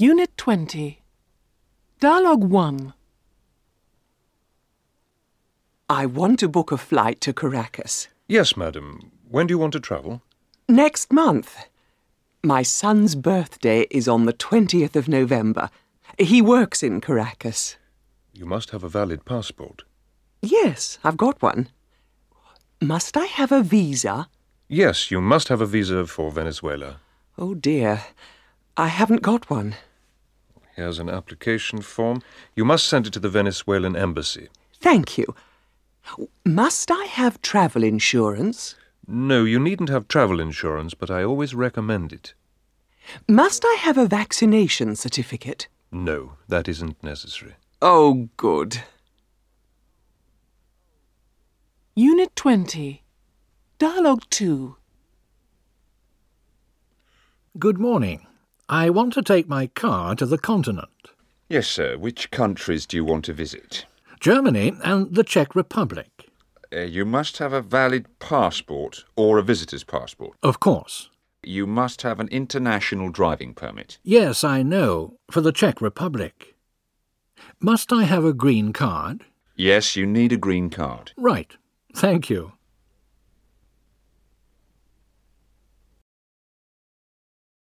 Unit 20. Dialogue 1. I want to book a flight to Caracas. Yes, madam. When do you want to travel? Next month. My son's birthday is on the 20th of November. He works in Caracas. You must have a valid passport. Yes, I've got one. Must I have a visa? Yes, you must have a visa for Venezuela. Oh dear, I haven't got one. Here's an application form. You must send it to the Venezuelan embassy. Thank you. Must I have travel insurance? No, you needn't have travel insurance, but I always recommend it. Must I have a vaccination certificate? No, that isn't necessary. Oh, good. Unit 20. Dialogue 2. Good morning. I want to take my car to the continent. Yes, sir. Which countries do you want to visit? Germany and the Czech Republic. Uh, you must have a valid passport or a visitor's passport. Of course. You must have an international driving permit. Yes, I know. For the Czech Republic. Must I have a green card? Yes, you need a green card. Right. Thank you.